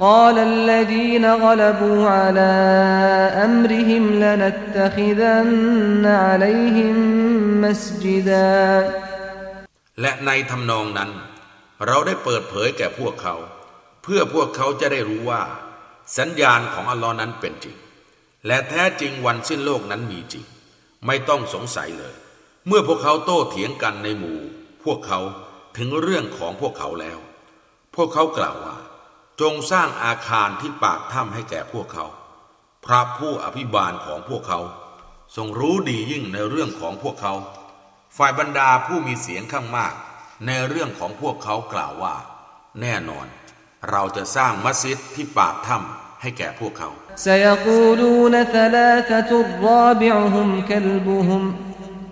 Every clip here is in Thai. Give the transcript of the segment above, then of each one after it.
قال الذين غلبوا على أمرهم لنتخذن عليهم مسجدا และในทำนองนั้น เราได้เปิดเผยแก่พวกเขา เพื่อพวกเขาจะได้รู้ว่า สัญญาณของอัลลอฮ์นั้นเป็นจริง และแท้จริงวันสิ้นโลกนั้นมีจริง ไม่ต้องสงสัยเลย เมื่อพวกเขาโต้เถียงกันในหมู่ พวกเขาถึงเรื่องของพวกเขาแล้ว พวกเขากล่าวว่า จงสร้างอาคารที่ปากถ้ำให้แก่พวกเขา พระผู้อภิบาลของพวกเขา ทรงรู้ดียิ่งในเรื่องของพวกเขา ฝ่ายบรรดาผู้มีเสียงข้างมาก ในเรื่องของพวกเขากล่าวว่า แน่นอน เราจะสร้างมัสยิดที่ปากถ้ำให้แก่พวกเขา سيقولون ثلاثة رابعهم كلبهم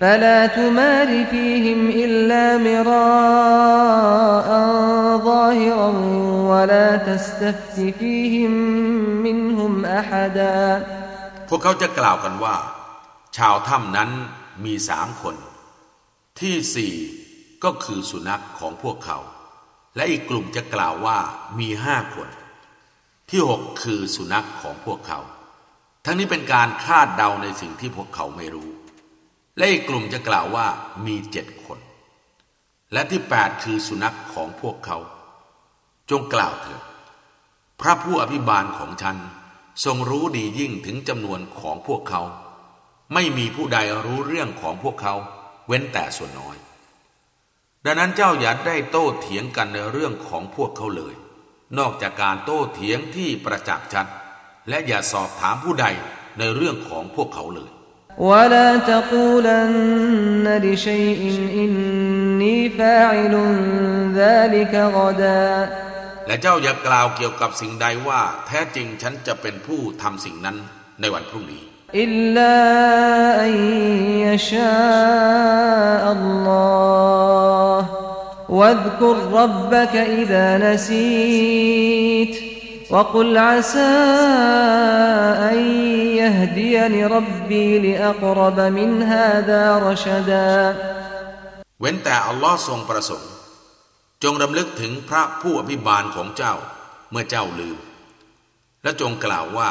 فلا تمار فيهم إلا مراء ظاهرا ولا تستفت فيهم منهم أحدا พวกเขาจะกล่าวกันว่า ชาวถ้ำนั้นมีสามคน ที่สี่ก็คือสุนัขของพวกเขา และอีกกลุ่มจะกล่าวว่ามีห้าคน ที่หกคือสุนัขของพวกเขา ทั้งนี้เป็นการคาดเดาในสิ่งที่พวกเขาไม่รู้ และอีกกลุ่มจะกล่าวว่ามีเจ็ดคน และที่แปดคือสุนัขของพวกเขา จงกล่าวเถิดพระผู้อภิบาลของฉันทรงรู้ดียิ่งถึงจำนวนของพวกเขา ไม่มีผู้ใดรู้เรื่องของพวกเขา เว้นแต่ส่วนน้อย ดังนั้นเจ้าอย่าได้โต้เถียงกันในเรื่องของพวกเขาเลย นอกจากการโต้เถียงที่ประจักษ์ชัด และอย่าสอบถามผู้ใดในเรื่องของพวกเขาเลย ولا تقولن لشيء إني فاعل ذلك غدا และเจ้าอย่ากล่าวเกี่ยวกับสิ่งใดว่า แท้จริงฉันจะเป็นผู้ทำสิ่งนั้นในวันพรุ่งนี้ อิลลาอันยชาอัลลอฮ์ واذكر ربك إذا نسيت وقل عسى أن يهديني ربي لأقرب من هذا رشدا เว้นแต่อัลลอฮ์ทรงประสงค์ จงรำลึกถึงพระผู้อภิบาลของเจ้าเมื่อเจ้าลืม และจงกล่าวว่า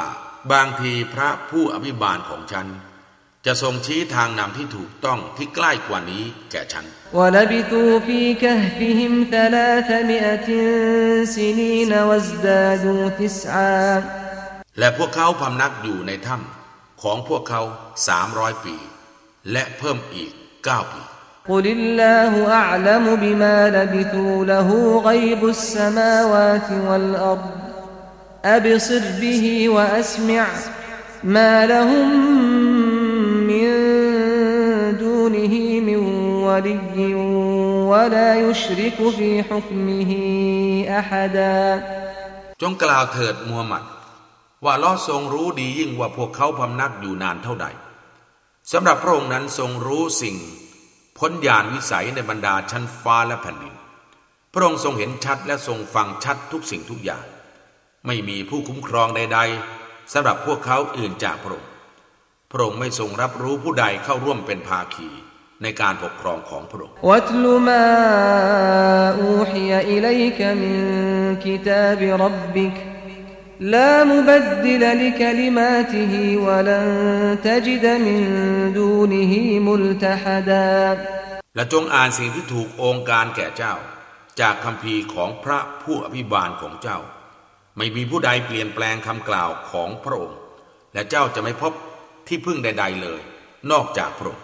บางทีพระผู้อภิบาลของฉัน จะทรงชี้ทางนำที่ถูกต้องที่ใกล้กว่านี้แก่ฉัน และพวกเขาพำนักอยู่ในถ้ำของพวกเขาสามร้อยปี และเพิ่มอีกเก้าปีกล่าวจง ولي ولا يشرك في حكمه أحدا จงกล่าวเถิดมูฮัมหมัด ว่าลอทรงรู้ดียิ่งว่าพวกเขาพำนักอยู่นานเท่าใดสำหรับพระองค์นั้นทรงรู้สิ่ง พ้นญาณวิสัยในบรรดาชั้นฟ้าและแผ่นดิน พระองค์ทรงเห็นชัดและทรงฟังชัดทุกสิ่งทุกอย่าง ไม่มีผู้คุ้มครองใด ๆสำหรับพวกเขาอื่นจากพระองค์ พระองค์ไม่ทรงรับรู้ผู้ใดเข้าร่วมเป็นภาคี ในการปกครองของพระองค์ واتل ما أوحي إليك من كتاب ربك لا مبدل لكلماته ولن تجد من دونه ملتحدا และจงอ่านสิ่งที่ถูกองค์การแก่เจ้า จากคำพีร์ของพระผู้อภิบาลของเจ้า ไม่มีผู้ใดเปลี่ยนแปลงคำกล่าวของพระองค์ และเจ้าจะไม่พบที่พึ่งใด ๆเลย นอกจากพระองค์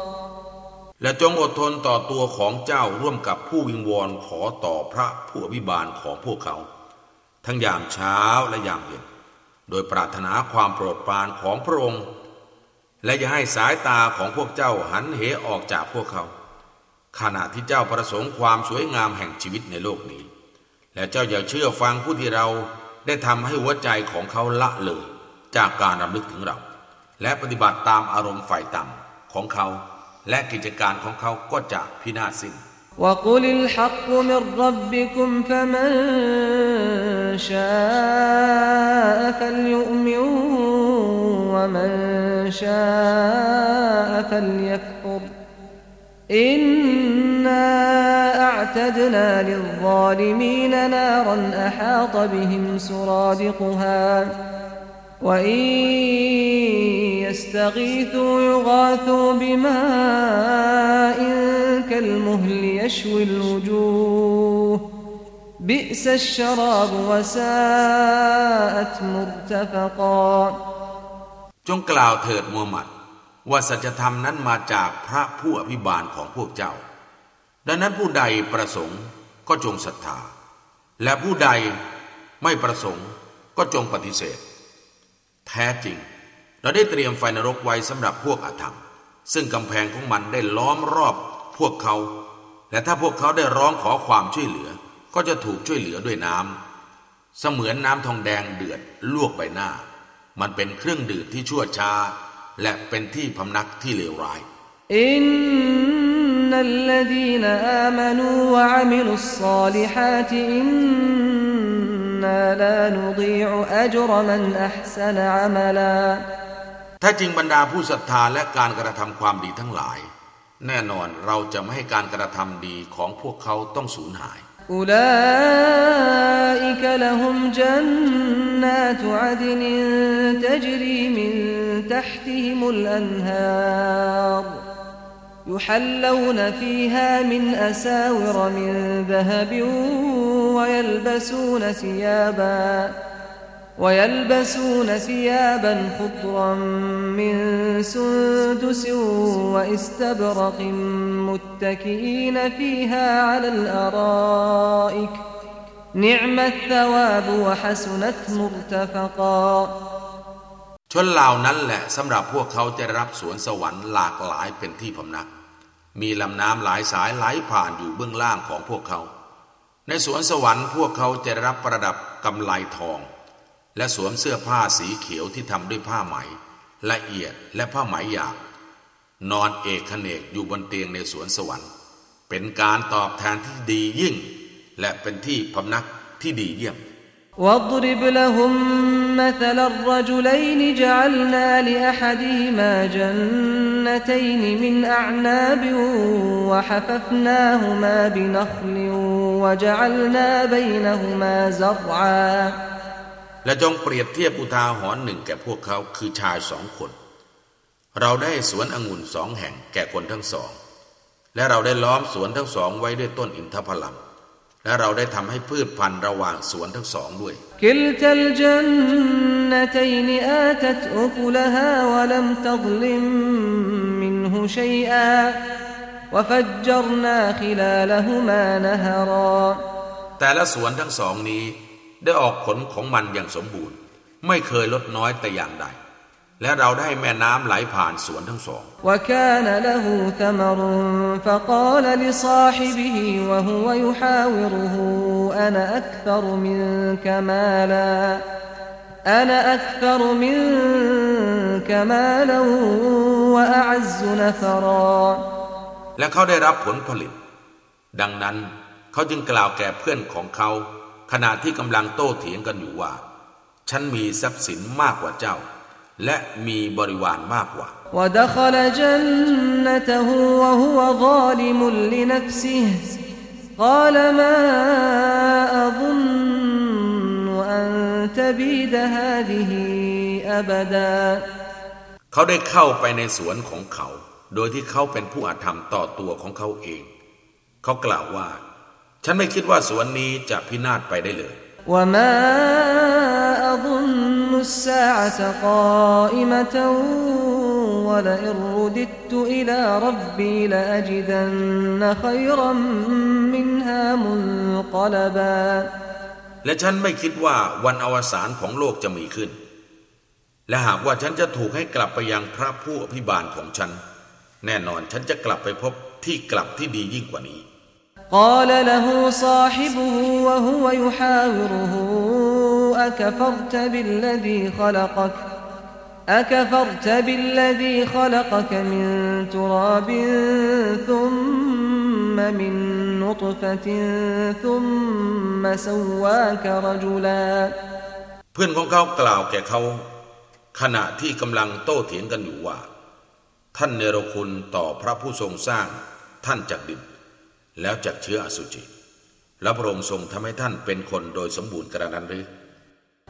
และจงอดทนต่อตัวของเจ้าร่วมกับผู้วิงวอนขอต่อพระผู้อภิบาลของพวกเขา ทั้งยามเช้าและยามเย็น โดยปรารถนาความโปรดปรานของพระองค์ และอย่าให้สายตาของพวกเจ้าหันเหออกจากพวกเขา ขณะที่เจ้าประสงค์ความสวยงามแห่งชีวิตในโลกนี้ และเจ้าอย่าเชื่อฟังผู้ที่เราได้ทำให้หัวใจของเขาละเลย จากการรำลึกถึงเรา และปฏิบัติตามอารมณ์ฝ่ายต่ำของเขา และกิจการของเขาก็จะพินาศสิ้น وقل الحق من ربكم فمن شاء فليؤمن ومن شاء فليكفر إنا أعتدنا للظالمين نارا أحاط بهم سرادقها وإن يستغيثوا يغاثوا بماء كالمهل يشوي الوجوه بئس الشراب وساءت مرتفقا จงกล่าวเถิดมูฮัมหมัด ว่าสัจธรรมนั้นมาจากพระผู้อภิบาลของพวกเจ้า ดังนั้นผู้ใดประสงค์ก็จงศรัทธา และผู้ใดไม่ประสงค์ก็จงปฏิเสธ แท้จริง เราได้เตรียมไฟนรกไว้สำหรับพวกอาธรรม ซึ่งกำแพงของมันได้ล้อมรอบพวกเขา และถ้าพวกเขาได้ร้องขอความช่วยเหลือ ก็จะถูกช่วยเหลือด้วยน้ำเสมือนน้ำทองแดงเดือดลวกใบหน้า มันเป็นเครื่องดื่มที่ชั่วช้า และเป็นที่พำนักที่เลวร้ายอินนัลลดี นอามานูวะอามิลุสซาลิฮาตอิน إنا لا نضيع أجر من أحسن عملا ถ้าจริงบรรดาผู้ศรัทธาและการกระทำความดีทั้งหลาย แน่นอนเราจะไม่ให้การกระทำดีของพวกเขาต้องสูญหาย أولئك لهم جنات عدن تجري من تحتهم الأنهار يحلون فيها من أساور من ذهب ويلبسون ثيابا ويلبسون ثيابا خضرا من سندس واستبرق متكئين فيها على الأرائك. نعم الثواب وحسنت مرتفقا. ชนเหล่านั้นแหละสำหรับพวกเขาจะรับสวนสวรรค์หลากหลายเป็นที่พำนัก มีลำน้ำหลายสายไหลผ่านอยู่เบื้องล่างของพวกเขา ในสวนสวรรค์พวกเขาจะรับประดับกำไลทอง และสวมเสื้อผ้าสีเขียวที่ทำด้วยผ้าไหม ละเอียดและผ้าไหมหยาบนอนเอกขเนกอยู่บนเตียงในสวนสวรรค์ เป็นการตอบแทนที่ดียิ่ง และเป็นที่พำนักที่ดีเยี่ยม واضرب لهم مثل الرجلين جعلنا لأحدهما جنتين من أعناب وحففناهما بنخل وجعلنا بينهما زرعا และจงเปรียบเทียบอุทาหรณ์หนึ่งแก่พวกเขาคือชายสองคน เราได้สวนองุ่นสองแห่งแก่คนทั้งสอง และเราได้ล้อมสวนทั้งสองไว้ด้วยต้นอินทผลัม และเราได้ทำให้พืชพันธุ์ระหว่างสวนทั้งสองด้วยกิลตัลจันนตัยนอาตัตอุคุลฮาวะลัมตัซลิมมินฮุชัยอาวะฟัจจรนาขิลาลหุมานะฮรอแต่ละสวนทั้งสองนี้ได้ออกผลของมันอย่างสมบูรณ์ ไม่เคยลดน้อยแต่อย่างใด และเราได้แม่น้ำไหลผ่านสวนทั้งสอง وكان له ثمر فقال لصاحبه وهو يحاوره أنا أكثر منك مالا أنا أكثر منك مالا وأعز نفرا และเขาได้รับผลผลิต ดังนั้นเขาจึงกล่าวแก่เพื่อนของเขา ขณะที่กำลังโต้เถียงกันอยู่ว่า ฉันมีทรัพย์สินมากกว่าเจ้า และมีบริวารมากกว่า ودخل جنته وهو ظالم لنفسه قال ما أظن أن تبيد هذه أبدا เขาได้เข้าไปในสวนของเขา โดยที่เขาเป็นผู้อาธรรมต่อตัวของเขาเอง เขากล่าวว่า ฉันไม่คิดว่าสวนนี้จะพินาศไปได้เลย وما أظن الساعة قائمة ولئن رددت إلى ربي لأجدن خيرا منها منقلبا และฉันไม่คิดว่าวันอวสานของโลกจะมีขึ้น และหากว่าฉันจะถูกให้กลับไปยังพระผู้อภิบาลของฉัน แน่นอนฉันจะกลับไปพบที่กลับที่ดียิ่งกว่านี้ قال له صاحبه وهو يحاوره أكفرت بالذي خلقك أكفرت بالذي خلقك من تراب ثم من نطفة ثم سواك رجلا เพื่อนของเขากล่าวแก่เขา ขณะที่กำลังโต้เถียงกันอยู่ว่า ท่านเนรคุณต่อพระผู้ทรงสร้างท่านจากดิน แล้วจากเชื้ออสุจิ แล้วพระองค์ทรงทำให้ท่านเป็นคนโดยสมบูรณ์กระนั้นหรือ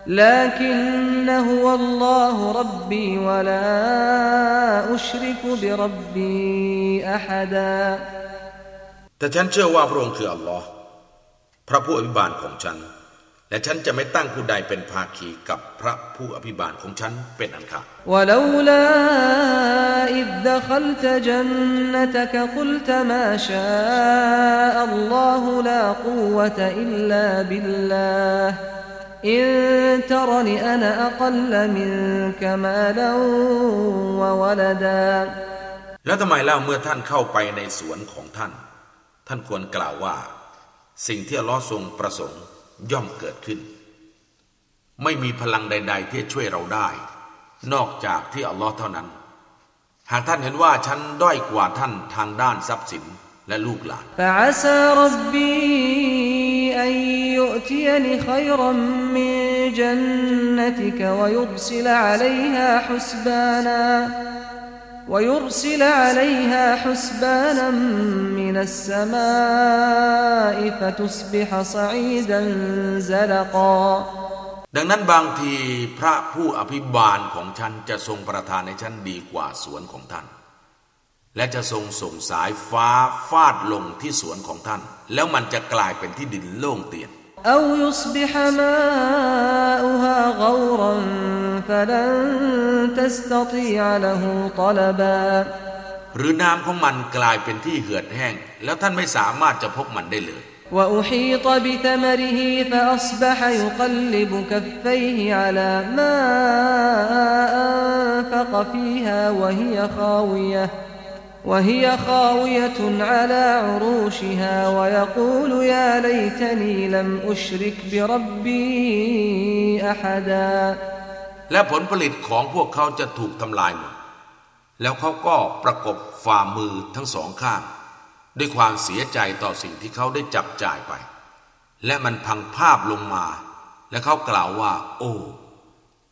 لكن هو الله ربي ولا أشرك بربي أحدا แต่ฉันเชื่อว่าพระองค์คืออัลลอฮ์พระผู้อภิบาลของฉัน และฉันจะไม่ตั้งผู้ใดเป็นภาคีกับพระผู้อภิบาลของฉันเป็นอันขาด ولولا إذ دخلت جنتك قلت ما شاء الله لا قوة إلا بالله อินทรนีอานาอักลลมินกามาลแล้วทำไมล่ะเมื่อท่านเข้าไปในสวนของท่าน ท่านควรกล่าวว่า สิ่งที่อัล้อทรงประสงค์ย่อมเกิดขึ้น ไม่มีพลังใด ๆ ที่ช่วยเราได้ นอกจากที่อัลลอฮ์เท่านั้น หากท่านเห็นว่าฉันด้อยกว่าท่านทางด้านทรัพย์สินและลูกหลาน فعسى ربي أن يؤتيني خيرا من جنتك ويرسل عليها حسبانا ويرسل عليها حسبانا من السماء فتصبح صعيدا زلقا ดังนั้นบางทีพระผู้อภิบาลของฉันจะทรงประทานให้ฉันดีกว่าสวนของท่าน และจะทรงส่งสายฟ้าฟาดลงที่สวนของท่าน แล้วมันจะกลายเป็นที่ดินโล่งเตียน أو يصبح ماؤها غورا فلن تستطيع له طلبا หรือน้ำของมันกลายเป็นที่เหือดแห้ง แล้วท่านไม่สามารถจะพบมันได้เลย وأحيط بثمره فأصبح يقلب كفيه على ما أنفق فيها وهي خاوية وهي خاوية على عروشها ويقول يا ليتني لم أشرك بربي أحدا และผลผลิตของพวกเขาจะถูกทำลายหมด แล้วเขาก็ประกบฝ่ามือทั้งสองข้าง ด้วยความเสียใจต่อสิ่งที่เขาได้จับจ่ายไป และมันพังภาพลงมา และเขากล่าวว่า โอ้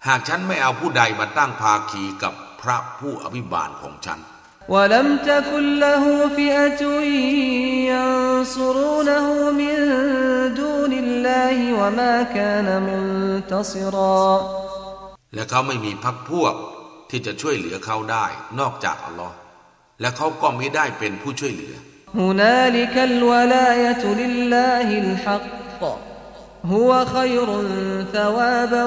หากฉันไม่เอาผู้ใดมาตั้งภาคีกับพระผู้อภิบาลของฉัน ولم تكن له فئة ينصرونه من دون الله وما كان منتصرا และเขาไม่มีพักพวกที่จะช่วยเหลือเขาได้ นอกจากอัลลอฮ์และเขาก็ไม่ได้เป็นผู้ช่วยเหลือ هنالك الولاية لله الحق هو خير ثوابا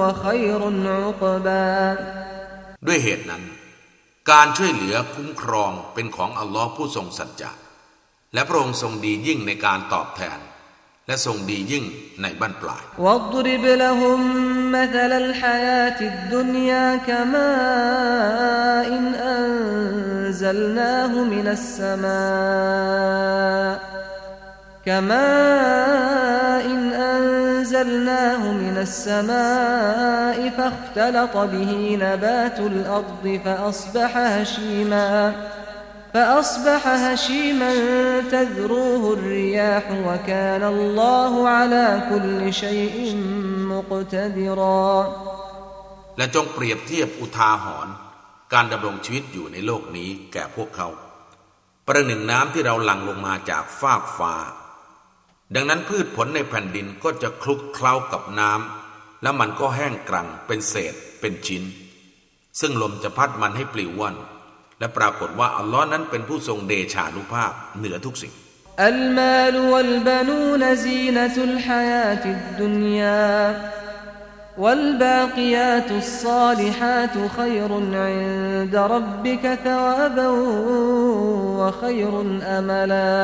وخير عقبا ด้วยเหตุนั้น การช่วยเหลือคุ้มครองเป็นของอัลลอฮ์ผู้ทรงสัจจะและพระองค์ทรงดียิ่งในการตอบแทน และทรงดียิ่งในบั้นปลาย واضرب لهم مثل الحياة الدنيا كماء إن أنزلناه من السماء كماء إن أنزلناه من السماء فاختلط به نبات الأرض فأصبح هشيما فأصبح هشيما تذروه الرياح وكان الله على كل شيء مقتدرا และจงเปรียบเทียบอุทาหรณ์ การดำรงชีวิตอยู่ในโลกนี้แก่พวกเขา ประหนึ่งน้ำที่เราหลั่งลงมาจากฟากฟ้า ดังนั้นพืชผลในแผ่นดินก็จะคลุกเคล้ากับน้ำแล้วมันก็แห้งกรังเป็นเศษเป็นชิ้น ซึ่งลมจะพัดมันให้ปลิวว่อนและปรากฏว่าอัลลอฮ์นั้นเป็นผู้ทรงเดชานุภาพเหนือทุกสิ่ง المال والبنون زينة الحياة الدنيا والباقيات الصالحات خير عند ربك ثوابا وخير أملا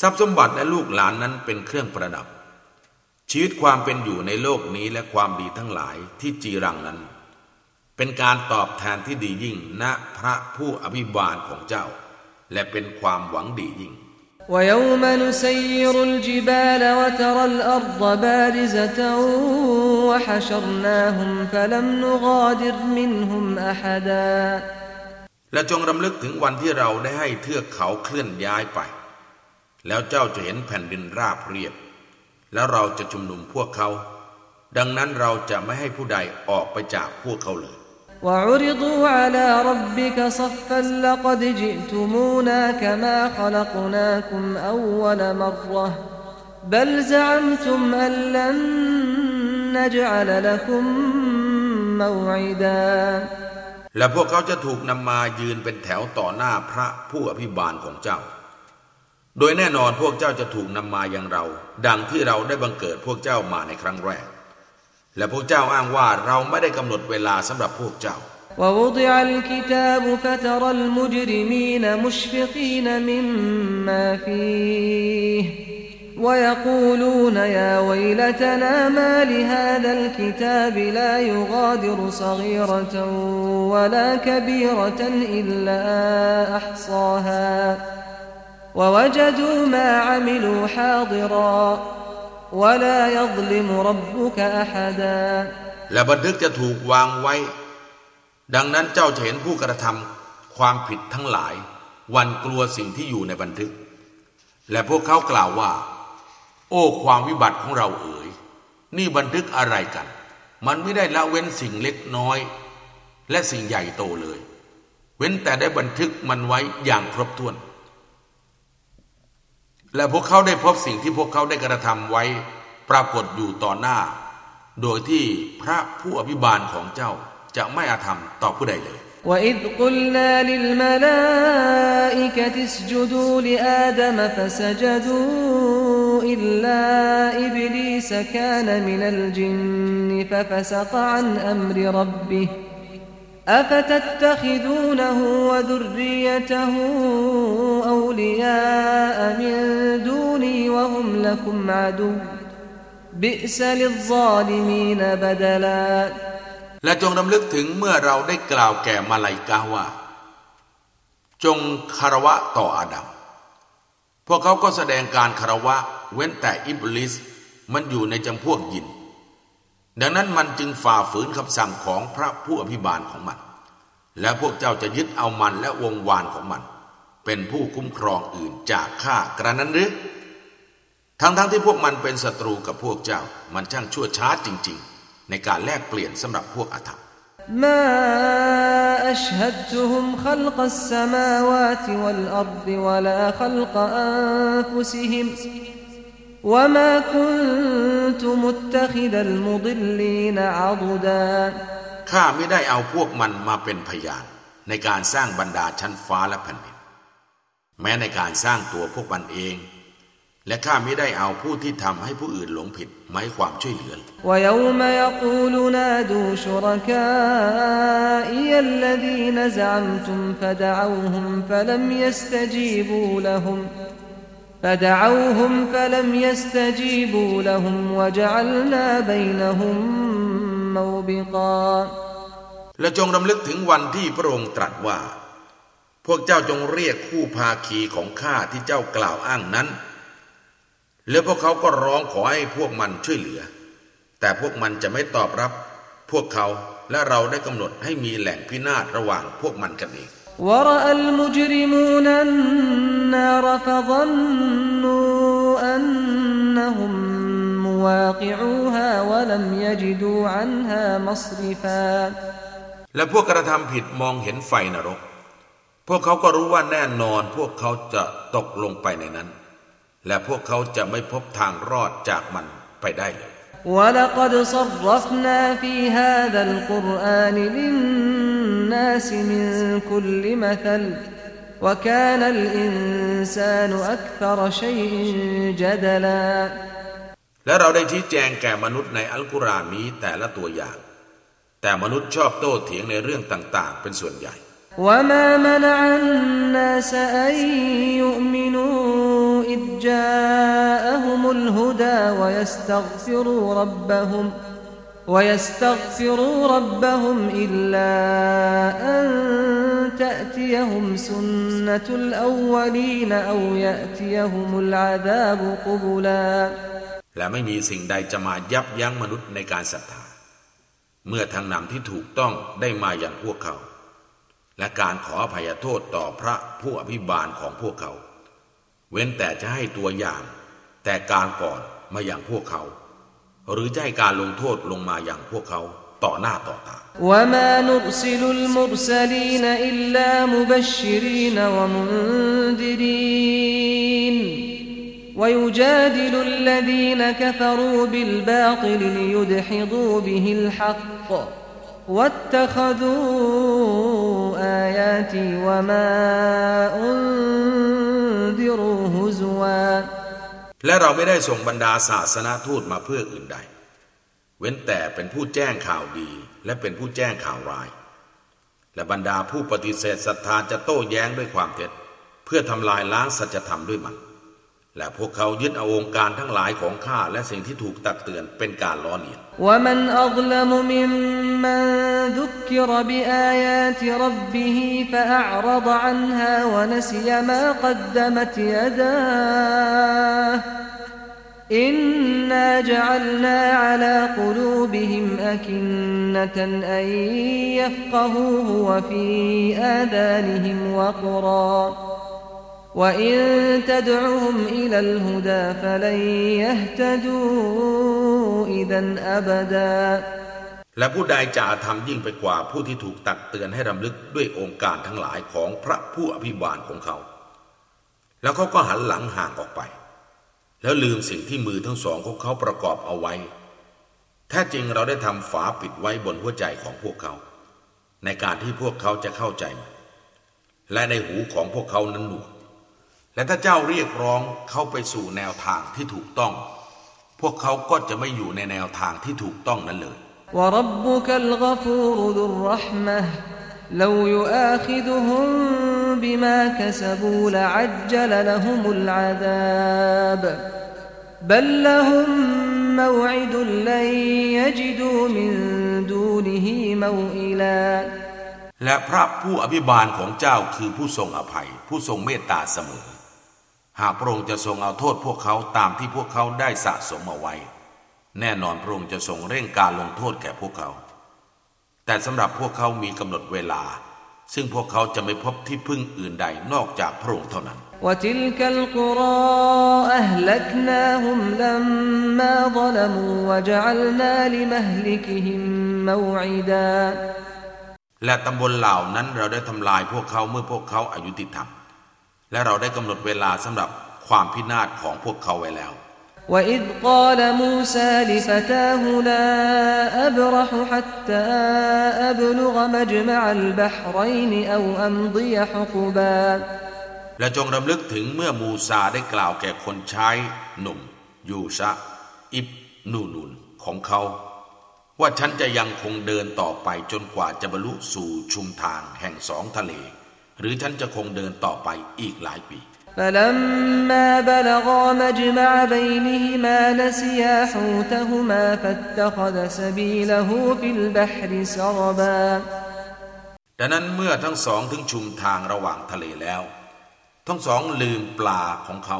ทรัพย์สมบัติและลูกหลานนั้นเป็นเครื่องประดับ ชีวิตความเป็นอยู่ในโลกนี้และความดีทั้งหลายที่จีรังนั้น เป็นการตอบแทนที่ดียิ่งณพระผู้อภิบาลของเจ้า และเป็นความหวังดียิ่ง ويوم نسير الجبال وترى الأرض بارزة وحشرناهم فلم نغادر منهم أحدا และจงรำลึกถึงวันที่เราได้ให้เทือกเขาเคลื่อนย้ายไป แล้วเจ้าจะเห็นแผ่นดินราบเรียบ แล้วเราจะชุมนุมพวกเขา ดังนั้นเราจะไม่ให้ผู้ใดออกไปจากพวกเขาเลย وعرضوا على ربك صفا لقد جئتمونا كما خلقناكم أول مرة بل زعمتم أن لن نجعل لكم موعدا และพวกเขาจะถูกนำมายืนเป็นแถวต่อหน้าพระผู้อภิบาลของเจ้า โดยแน่นอนพวกเจ้าจะถูกนำมาอย่างเรา ดังที่เราได้บังเกิดพวกเจ้ามาในครั้งแรก และพวกเจ้าอ้างว่าเราไม่ได้กำหนดเวลาสำหรับพวกเจ้า ووضع الكتاب فترى المجرمين مشفقين مما فيه ويقولون يا ويلتنا ما لهذا الكتاب لا يغادر صغيرة ولا كبيرة إلا أحصاها ووجدوا ما عملوا حاضرا ولا يظلم ربك أحدا และบันทึกจะถูกวางไว้ ดังนั้นเจ้าจะเห็นผู้กระทำความผิดทั้งหลาย วันกลัวสิ่งที่อยู่ในบันทึก และพวกเขากล่าวว่า โอ้ความวิบัติของเราเอ๋ย นี่บันทึกอะไรกัน มันไม่ได้ละเว้นสิ่งเล็กน้อย และสิ่งใหญ่โตเลย เว้นแต่ได้บันทึกมันไว้อย่างครบถ้วน และพวกเขาได้พบสิ่งที่พวกเขาได้กระทำไว้ ปรากฏอยู่ต่อหน้า โดยที่พระผู้อภิบาลของเจ้าจะไม่อาธรรมต่อผู้ใดเลย وإذ قلنا للملائكة اسجدوا لآدم فسجدوا إلا إبليس كان من الجن ففسق عن أمر ربه أفتتخذونه وذريته أولياء من دوني وهم لكم عدو بئس للظالمين بدلا และจงรำลึกถึงเมื่อเราได้กล่าวแก่มาลายกาว่า จงคารวะต่ออาดัม พวกเขาก็แสดงการคารวะ เว้นแต่อิบลิสมันอยู่ในจำพวกยิน ดังนั้นมันจึงฝ่าฝืนคำสั่งของพระผู้อภิบาลของมัน และพวกเจ้าจะยึดเอามันและวงวานของมัน เป็นผู้คุ้มครองอื่นจากข้ากระนั้นหรือ ทั้งๆทที่พวกมันเป็นศัตรูกับพวกเจ้า มันช่างชั่วช้าจริง ๆ ในการแลกเปลี่ยนสำหรับพวกอาธรรม ما أشهدتهم خلق السماوات والأرض ولا خلق أنفسهم وما كنت متخذ المضلين عضدا ข้าไม่ได้เอาพวกมันมาเป็นพยาน ในการสร้างบรรดาชั้นฟ้าและแผ่นดิน แม้ในการสร้างตัวพวกมันเอง และข้าไม่ได้เอาผู้ที่ทำให้ผู้อื่นหลงผิดไม้ความช่วยเหลือ ويوم يقول نادوا شركائي الذين زعمتم فدعوهم فلم يستجيبوا لهم فدعوهم فلم يستجيبوا لهم وجعلنا بينهم موبقا และจงรำลึกถึงวันที่พระองค์ตรัสว่า พวกเจ้าจงเรียกคู่ภาคีของข้าที่เจ้ากล่าวอ้างนั้น แล้วพวกเขาก็ร้องขอให้พวกมันช่วยเหลือ แต่พวกมันจะไม่ตอบรับ พวกเขาและเราได้กำหนดให้มีแหล่งพินาศระหว่างพวกมันกันเอง ورأى المجرمون النار فظنوا أنهم مواقعوها ولم يجدوا عنها مصرفا และพวกกระทำผิดมองเห็นไฟนรก พวกเขาก็รู้ว่าแน่นอนพวกเขาจะตกลงไปในนั้น และพวกเขาจะไม่พบทางรอดจากมันไปได้เลย ولقد صرفنا في هذا القرآن للناس من كل مثل وكان الإنسان أكثر شيء جدلا และเราได้ชี้แจงแก่มนุษย์ในอัลกุรอานนี้แต่ละตัวอย่าง แต่มนุษย์ชอบโต้เถียงในเรื่องต่าง ๆ เป็นส่วนใหญ่ وما منع الناس أن يؤمنوا إذ جاءهم الهدى ويستغفروا ربهم ويستغفروا ربهم إلا أن تأتيهم سنة الأولين أو يأتيهم العذاب قبلا และไม่มีสิ่งใดจะมายับยั้งมนุษย์ในการศรัทธา เมื่อทางนำที่ถูกต้องได้มาอย่างพวกเขา และการขออภัยโทษต่อพระผู้อภิบาลของพวกเขา เว้นแต่จะให้ตัวอย่าง แต่การก่อนมาอย่างพวกเขา หรือจะให้การลงโทษลงมาอย่างพวกเขาต่อหน้าต่อตา وما نرسل المرسلين إلا مبشرين ومنذرين ويجادل الذين كفروا بالباطل ليدحضوا به الحق واتخذوا آياتي وما أنذروا هزوا และเราไม่ได้ส่งบรรดาศาสนาทูตมาเพื่ออื่นใด เว้นแต่เป็นผู้แจ้งข่าวดีและเป็นผู้แจ้งข่าวร้าย และบรรดาผู้ปฏิเสธศรัทธาจะโต้แย้งด้วยความเท็จ เพื่อทำลายล้างสัจธรรมด้วยมัน และพวกเขายึดเอาองค์การทั้งหลายของข้าและสิ่งที่ถูกตักเตือนเป็นการล้อเลียนอินนาจัลนาอัลกลูบิฮิมอักินนตันอัยยัฟกะฮูวะฟีอาดานิฮิมวะกรา وإن تدعهم إلى الهدى فلن يهتدوا إذا أبدا และผู้ใดจะอาธรรมยิ่งไปกว่าผู้ที่ถูกตักเตือนให้รำลึกด้วยองค์การทั้งหลายของพระผู้อภิบาลของเขา แล้วเขาก็หันหลังห่างออกไป แล้วลืมสิ่งที่มือทั้งสองของเขาประกอบเอาไว้ แท้จริงเราได้ทำฝาปิดไว้บนหัวใจของพวกเขา ในการที่พวกเขาจะเข้าใจ และในหูของพวกเขานั้นหนวก และถ้าเจ้าเรียกร้องเขาไปสู่แนวทางที่ถูกต้อง พวกเขาก็จะไม่อยู่ในแนวทางที่ถูกต้องนั้นเลย وربك الغفور ذو الرحمة لو يؤاخذهم بما كسبوا لعجل لهم العذاب بل لهم موعد لن يجدوا من دونه موئلا และพระผู้อภิบาลของเจ้าคือผู้ทรงอภัย ผู้ทรงเมตตาเสมอ หากพระองค์จะทรงเอาโทษพวกเขาตามที่พวกเขาได้สะสมเอาไว้ แน่นอนพระองค์จะทรงเร่งการลงโทษแก่พวกเขา แต่สำหรับพวกเขามีกำหนดเวลา ซึ่งพวกเขาจะไม่พบที่พึ่งอื่นใดนอกจากพระองค์เท่านั้นและตำบลเหล่านั้นเราได้ทำลายพวกเขาเมื่อพวกเขาอายุติธรรม และเราได้กำหนดเวลาสำหรับความพินาศของพวกเขาไว้แล้ว وإذ قال موسى لفتاه لا أبرح حتى أبلغ مجمع البحرين أو أمضي حقبا และจงรำลึกถึงเมื่อมูซาได้กล่าวแก่คนใช้หนุ่ม ยูชะ อิบนูนุนของเขา ว่าฉันจะยังคงเดินต่อไปจนกว่าจะบรรลุสู่ชุมทางแห่งสองทะเล หรือฉันจะคงเดินต่อไปอีกหลายปี فلما بلغا مجمع بينهما نسيا حوتهما فاتخذ سبيله في البحر سربا ดังนั้นเมื่อทั้งสองถึงชุมทางระหว่างทะเลแล้ว ทั้งสองลืมปลาของเขา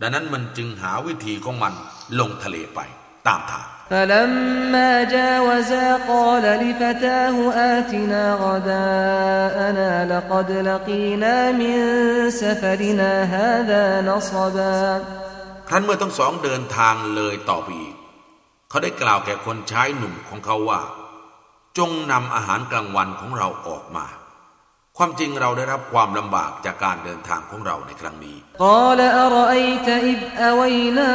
ดังนั้นมันจึงหาวิธีของมันลงทะเลไปตามทาง فلما جاوزا قال لفتاه آتنا غداءنا لقد لقينا من سفرنا هذا نصبا ครั้นเมื่อทั้งสองเดินทางเลยต่อไปอีกเขาได้กล่าวแก่คนใช้หนุ่มของเขาว่า จงนำอาหารกลางวันของเราออกมา ความจริงเราได้รับความลำบากจากการเดินทางของเราในครั้งนี้ قال أرأيت إذ أوينا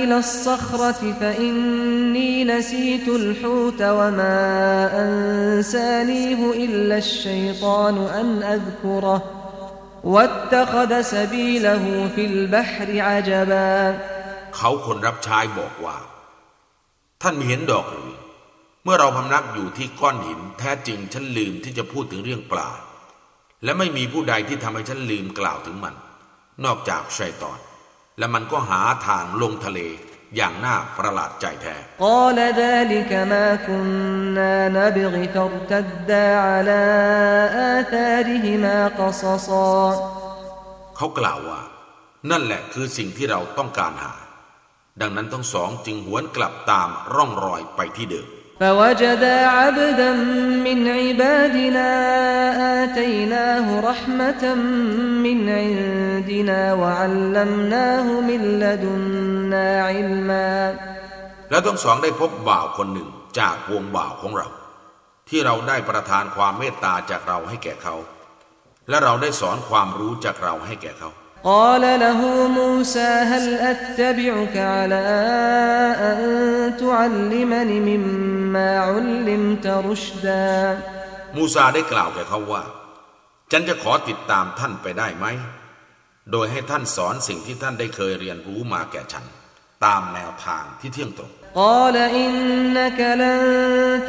إلى الصخرة فإني نسيت الحوت وما أنسانيه إلا الشيطان أن أذكره واتخذ سبيله في البحر عجبا เขาคนรับใช้บอกว่า ท่านไม่เห็นดอกหรือ เมื่อเราพำนักอยู่ที่ก้อนหิน แท้จริงฉันลืมที่จะพูดถึงเรื่องปลา และไม่มีผู้ใดที่ทำให้ฉันลืมกล่าวถึงมัน นอกจากชัยตอน และมันก็หาทางลงทะเลอย่างน่าประหลาดใจแท้เขากล่าวว่า นั่นแหละคือสิ่งที่เราต้องการหา ดังนั้นทั้งสองจึงหวนกลับตามร่องรอยไปที่เดิม فوجدا عبدا من عبادنا آتيناه رحمة من عندنا وعلمناه من لدنا علما แล้วทั้งสองได้พบบ่าวคนหนึ่งจากวงบ่าวของเรา ที่เราได้ประทานความเมตตาจากเราให้แก่เขา และเราได้สอนความรู้จากเราให้แก่เขา قال له موسى هل أتبعك على أن تعلمني مما علمت رشدا มูซาได้กล่าวแก่เขาว่า ฉันจะขอติดตามท่านไปได้ไหม โดยให้ท่านสอนสิ่งที่ท่านได้เคยเรียนรู้มาแก่ฉัน ตามแนวทางที่เที่ยงตรง قال إنك لن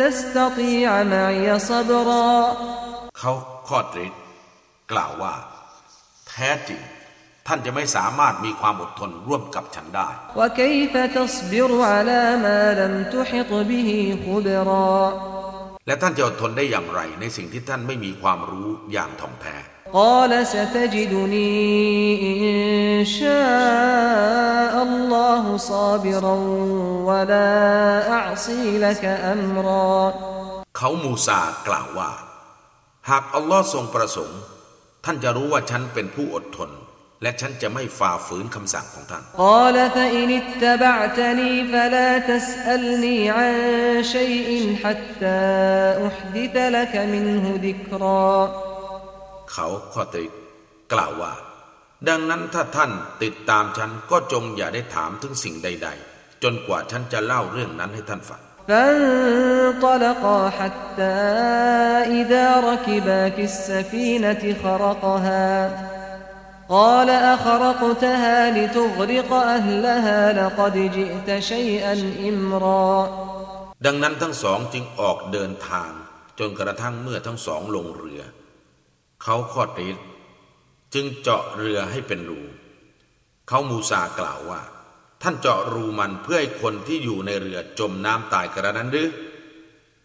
تستطيع معي صبرا เขาข้อตริดกล่าวว่า แท้จริง ท่านจะไม่สามารถมีความอดทนร่วมกับฉันได้ وكيف تصبر على ما لم تحط به خبرا และท่านจะอดทนได้อย่างไร ในสิ่งที่ท่านไม่มีความรู้อย่างท่องแท้ قال ستجدني إن شاء الله صابرا ولا أعصي لك أمرا เขามูซากล่าวว่า หากอัลลอฮ์ทรงประสงค์ ท่านจะรู้ว่าฉันเป็นผู้อดทน และฉันจะไม่ฝ่าฝืนคำสั่งของท่าน قال فإن اتبعتني فلا تسألني عن شيء حتى أحدث لك منه ذكرا เขาข้อตริกล่าวว่า ดังนั้นถ้าท่านติดตามฉันก็จงอย่าได้ถามถึงสิ่งใด ๆ จนกว่าฉันจะเล่าเรื่องนั้นให้ท่านฟัง فانطلقا حتى إذا ركبا في السفينة خرقها قال أخرقتها لتغرق أهلها لقد جئت شيئا إمرا ดังนั้นทั้งสองจึงออกเดินทาง จนกระทั่งเมื่อทั้งสองลงเรือ เขาข้อตริจึงเจาะเรือให้เป็นรู เขามูซากล่าวว่า ท่านเจาะรูมันเพื่อให้คนที่อยู่ในเรือจมน้ำตายกระนั้นหรือ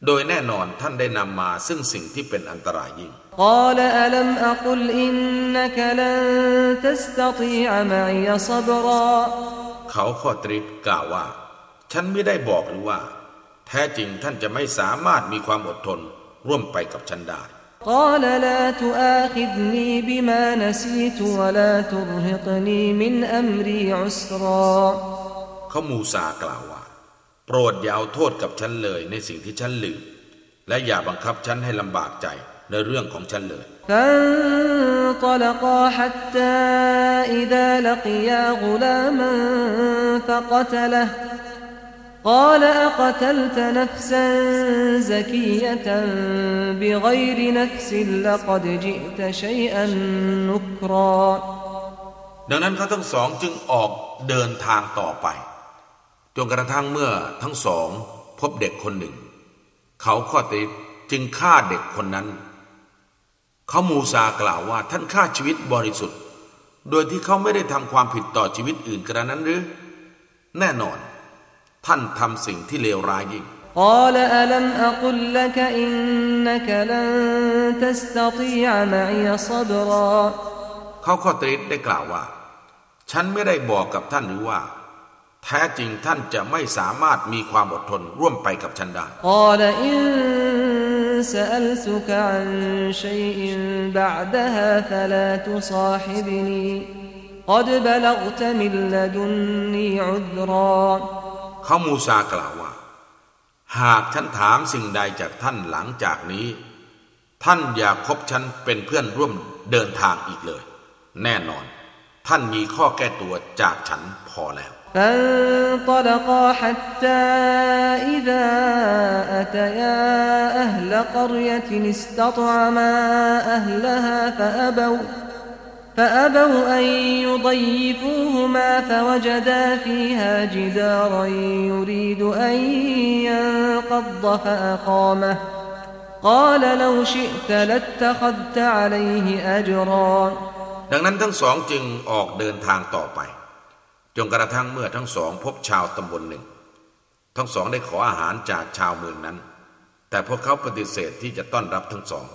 โดยแน่นอนท่านได้นำมาซึ่งสิ่งที่เป็นอันตรายยิ่ง قال ألم أقل إنك لن تستطيع معي صبرا เขาข้อตริกล่าวว่า ฉันไม่ได้บอกหรือว่า แท้จริงท่านจะไม่สามารถมีความอดทนร่วมไปกับฉันได้ قال لا تؤاخذني بما نسيت ولا ترهقني من أمري عسرا เขามูซากล่าวว่า โปรดอย่าเอาโทษกับฉันเลยในสิ่งที่ฉันลืม และอย่าบังคับฉันให้ลำบากใจ ในเรื่องของฉันเลย فانطلقا حتى إذا لقيا غلاما فقتله قال أقتلت نفسا زكية بغير نفس لقد جئت شيئا نكرا ดังนั้นเขาทั้งสองจึงออกเดินทางต่อไป จนกระทั่งเมื่อทั้งสองพบเด็กคนหนึ่ง เขาข้อติดจึงฆ่าเด็กคนนั้น เขามูซากล่าวว่าท่านฆ่าชีวิตบริสุทธิ์ โดยที่เขาไม่ได้ทำความผิดต่อชีวิตอื่นกระนั้นหรือ แน่นอน ท่านทำสิ่งที่เลวร้ายยิ่ง قال ألم أقل لك إنك لن تستطيع معي صبرا เขาข้อตริได้กล่าวว่า ฉันไม่ได้บอกกับท่านหรือว่า แท้จริงท่านจะไม่สามารถมีความอดทนร่วมไปกับฉันได้ قال إن سألتك عن شيء بعدها فلا تصاحبني قد بلغت من لدني عذرا เขามูซากล่าวว่า หากฉันถามสิ่งใดจากท่านหลังจากนี้ ท่านอย่าคบฉันเป็นเพื่อนร่วมเดินทางอีกเลย แน่นอน ท่านมีข้อแก้ตัวจากฉันพอแล้ว فانطلقا حتى إذا أتيا أهل قرية استطعما أهلها فأبوا فأبوا أن يضيفوهما فوجدا فيها جدارا يريد أن ينقض فأقامه قال لو شئت لاتخذت عليه أجرا ดังนั้นทั้งสองจึงออกเดินทางต่อไป จนกระทั่งเมื่อทั้งสองพบชาวตำบลหนึ่ง ทั้งสองได้ขออาหารจากชาวเมืองนั้น แต่พวกเขาปฏิเสธที่จะต้อนรับทั้งสอง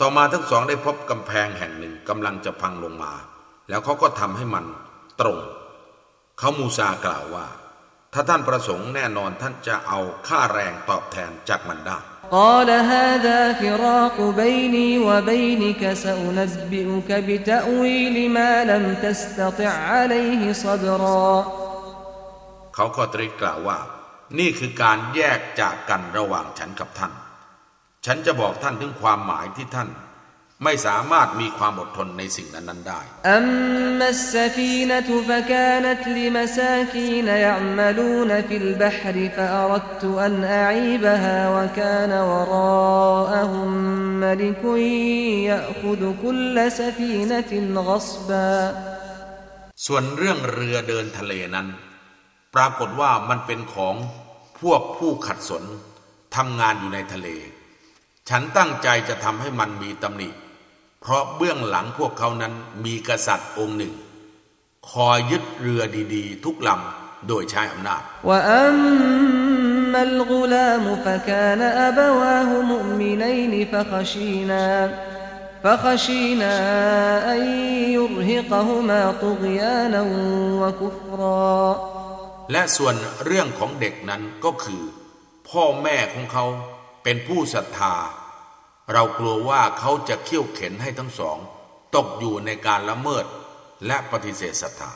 ต่อมาทั้งสองได้พบกำแพงแห่งหนึ่งกำลังจะพังลงมา แล้วเขาก็ทำให้มันตรง เขามูซากล่าวว่า ถ้าท่านประสงค์แน่นอนท่านจะเอาค่าแรงตอบแทนจากมันได้ قال هذا فراق بيني وبينك سأنبئك بتأويل ما لم تستطع عليه صبرا เขาก็ตรีกล่าวว่า นี่คือการแยกจากกันระหว่างฉันกับท่าน ฉันจะบอกท่านถึงความหมายที่ท่าน ไม่สามารถมีความอดทนในสิ่งนั้น ๆ ได้อัมมัสฟีนตุฟกานตลิมซาคีนยามลูนฟิลบหริฟะอรัตอันอีบฮาวะกานวราอะฮุมมลิกุยยะคุดคุลสฟีนตินกัสบาส่วนเรื่องเรือเดินทะเลนั้น ปรากฏว่ามันเป็นของพวกผู้ขัดสนทำงานอยู่ในทะเล ฉันตั้งใจจะทำให้มันมีตำหนิ เพราะเบื้องหลังพวกเขานั้นมีกษัตริย์องค์หนึ่ง คอยยึดเรือดีๆ ทุกลำโดยใช้อำนาจและส่วนเรื่องของเด็กนั้นก็คือ พ่อแม่ของเขาเป็นผู้ศรัทธา เรากลัวว่าเขาจะเขี่ยวเข็นให้ทั้งสอง ตกอยู่ในการละเมิดและปฏิเสธศรัทธา